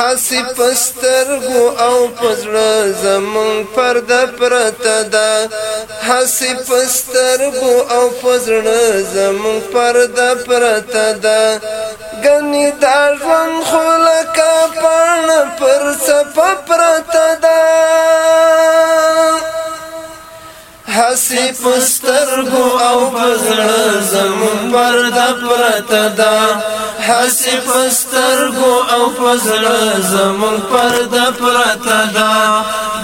هسې پسترګو او پزړه زمون پرده پرته ده هسې پسترګو او پزړه زمون پرده پرته ده ګنې دا ژوند خو لکه پاڼه پر څپه سی پسترگو او پزړ زمون پرد پرت دا حسی پسترگو او پزړ زمون پرد پرت دا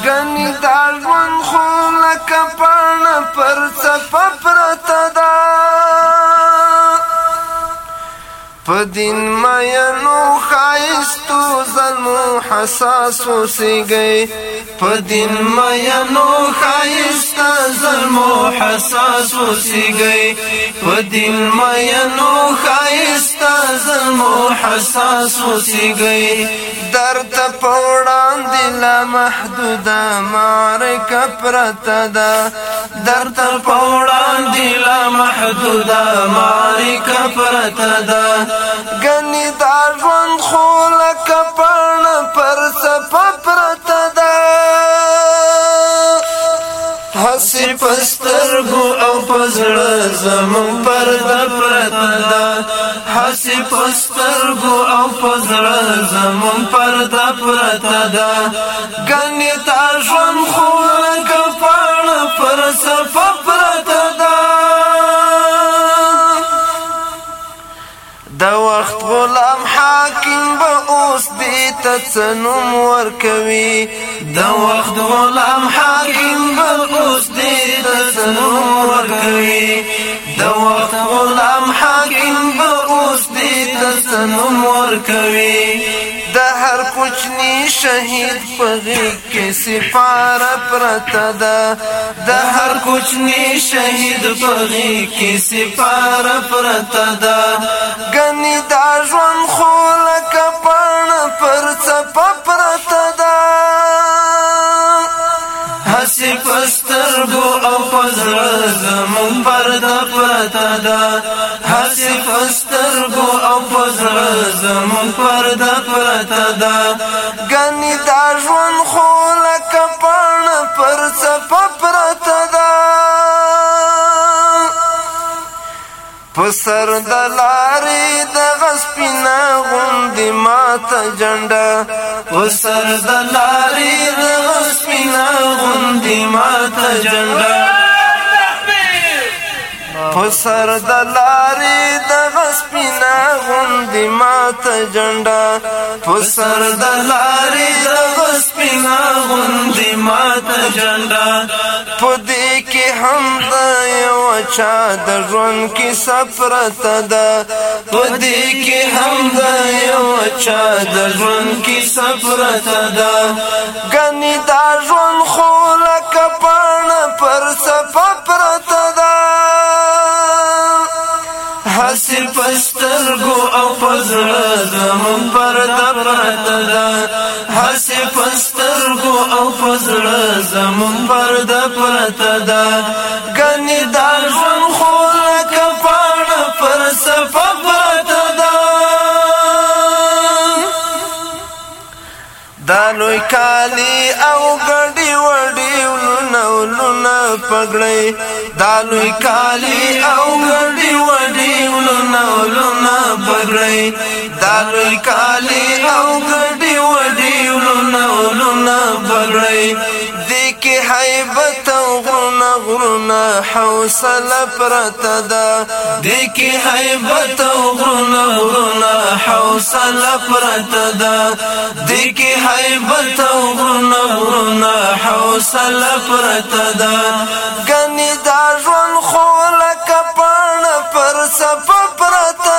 غنی دالون خو لک پان پر صف پرت دا پدین مینو خایست ساتو ظلمو حساس اوسیږئ په دین مینو ښایسته ظلمو حساس اوسیږئ په دین مینو ښایسته ظلمو حساس اوسیږئ درته په وړاندې لا محدوده معرکه پرته ده درته په وړاندې لا محدوده معرکه پرته ده ګنې دا ژوند خو لکه کپن پر سپ پرتا دا حسی پستر گو او پزڑ زمون پر دا پرتا دا حسی پستر گو او پزڑ زمون پر دا پرتا دا گنی تا جون خون کپن پر سپ ته څنوم ورکوي د وخت غلام حاکم بل اوس دې ته څنوم ورکوي د وخت غلام حاکم بل اوس دې ته څنوم ورکوي د هر کوچنی شهید په غیږ کې سپاره پرته ده د هر کوچنی شهید په غیږ کې سپاره پرته ده ګنې دا ژوند خور داسې پسترګو او پزړه زمون پرده پرته ده هسې پسترګو او پزړه زمون پرده پرته ده ګنې دا ژوند خو لکه پاڼه پر څپه پرته ده په سر د لارې د غسپینه غوندې ماته جنډه په سر د لارې د унтымажанга په سر د لارې د غسپینا غوندې ماته جنډا په سر د لارې د غسپینا غوندې ماته جنډا په دې کې هم د یو چا د ژوند کې سفرت ده په دې کې هم د یو چا د ژوند کې سفرت ده ګنې دا ژوند خو لکه زړه زمون پر د پرته ده حسې پسترګو او پزړه زمون پر د پرته ده ګنې دا ژوند خو لکه پاڼه پر صفه پرته ده دا لوی کالي او ګډې وډې ولونه ولونه پګړۍ دالوی کالی او گڑی وڈی ولونا ولونا پگڑی دالوی کالی او گڑی وڈی ولونا ولونا پگڑی کې حیبت او غرنا غرنا حوصله پرته ده دې کې حیبت او غرنا غرنا حوصله پرته ده دې کې حیبت او غرنا غرنا حوصله پرته ده ګنې دا ژوند خو لکه پړ پر صف پرته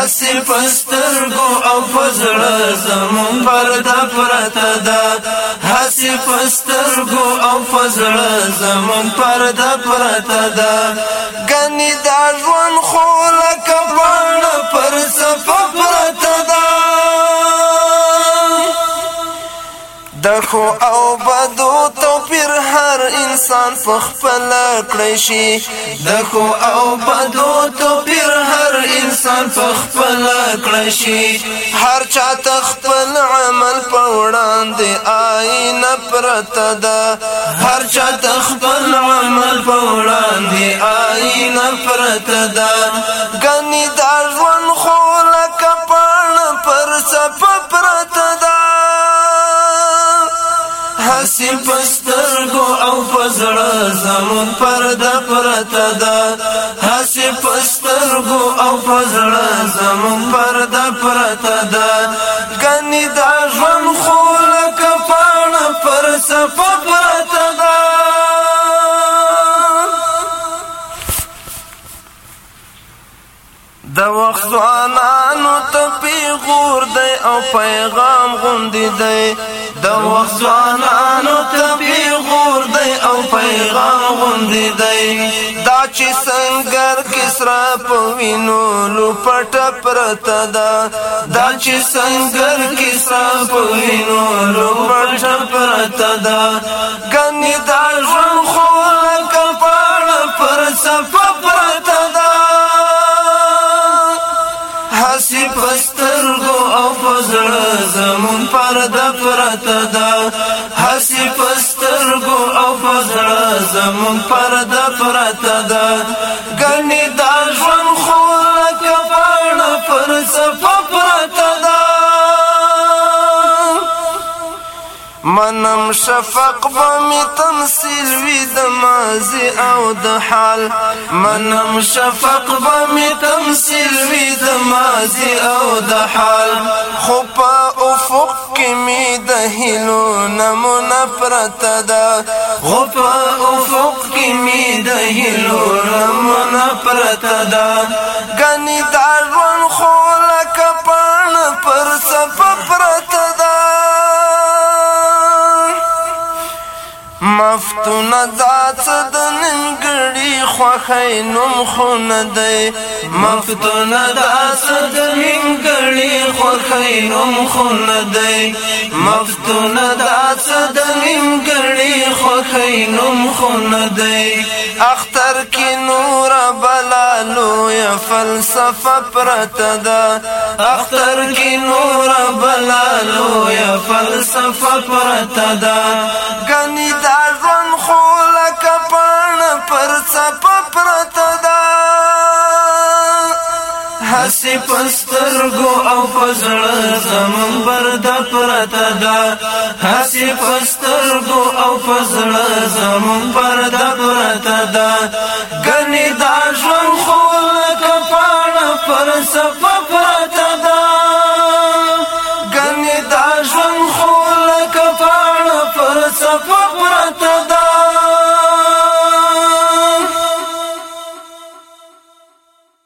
حاصل پسترګو او فزړ زمون پردا پرتا دا حاصل پسترګو او فزړ زمون پردا پرتا دا غني دا ژوند خو لکه پړ پر صفه پرتا دا دخو او بدو تو پیر انسان فخپل کړی شي د خو او بدو توپیر هر انسان فخپل کړی شي هر چا تخپل عمل په وړاندې آینه پرته ده هر چا تخپل عمل په وړاندې آینه پرته ده ګنې دا ژوند خو لکه پاڼه پر څپه پرته ده حسین په زمون پر د پرته د هسې پسترګو او پزړه زمون پر د پرته د ګنې دا ژوند خو لکه پاڼه پر صفه پرته ده د وخت ځوانانو ته پیغور دی او پیغام غوندې دی د وخت ځوانانو ته تور دی او پیغام غوندې دی دا چې سنگر کسرا په وینو لوپټ پرته دا دا چې سنگر کسرا په وینو لوپټ پرته دا ګنې دا ژوند خو کپړ پر صف پرته دا حسی پسترګو او پزړه زمون پر د پرته دا حسی زړه زمون پرده پرته ده ګنې دا ژوند خو منم شفق بمی تمثیل وی د مازی او د حال منم شفق بمی تمثیل وی د مازی او د حال خو په افق کې می د هلو نمونه پرته ده خو په افق کې می د هلو نمونه پرته ده ګنې دا ژوند خو لکه پاڼه پر څپه پرته تونه دا څه د نیمګړي خوښی نوم خو نه دی مفتونه دا څه د نیمګړي خوښی نوم خو نه دی مفتونه دا څه د نیمګړي خوښی نوم خو نه دی اختر کې نور بلا لوی فلسفه پرته ده اختر کې نور بلا لوی فلسفه پرته ده ګنی دا پرته دا حسی پسترگو او پزړ زمون بردا پرته دا حسی پسترگو او پزړ زمون بردا پرته دا گنی دا ژوند خو کپانه پر صفه